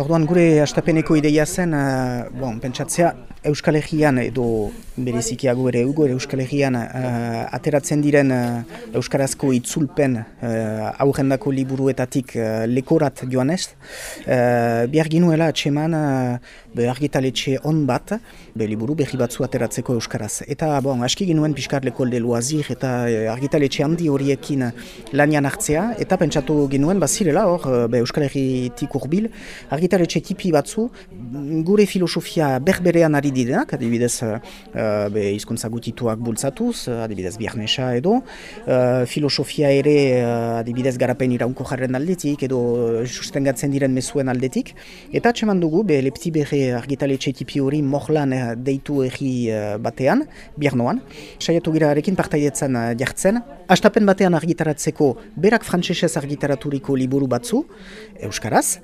Orduan gure astapeneko ideia zen, uh, bon, pentsatzea Euskal Herrian edo berezikiago ere ugo Euskal Herrian uh, ateratzen diren uh, Euskarazko itzulpen uh, aurrendako liburuetatik uh, lekorat joan ez. Uh, Biar ginuela atseman uh, argitaletxe on bat, be liburu berri batzu ateratzeko Euskaraz. Eta bon, aski ginuen pixkar lekolde loazir eta uh, argitaletxe handi horiekin lanian hartzea. Eta pentsatu ginuen, bazirela hor, be Euskal Herritik urbil, argitaletxe tipi batzu, gure filosofia berberean ari direnak, adibidez uh, be izkuntza gutituak bultzatuz, adibidez biarnesa edo, uh, filosofia ere uh, adibidez garapen iraunko jarren aldetik, edo sustengatzen diren mezuen aldetik, eta atseman dugu, be lepti berre argitaletxe tipi hori mohlan deitu egi uh, batean, biarnoan, saiatu gira arekin partaidetzen uh, jartzen, astapen batean argitaratzeko berak frantsesez argitaraturiko liburu batzu, Euskaraz,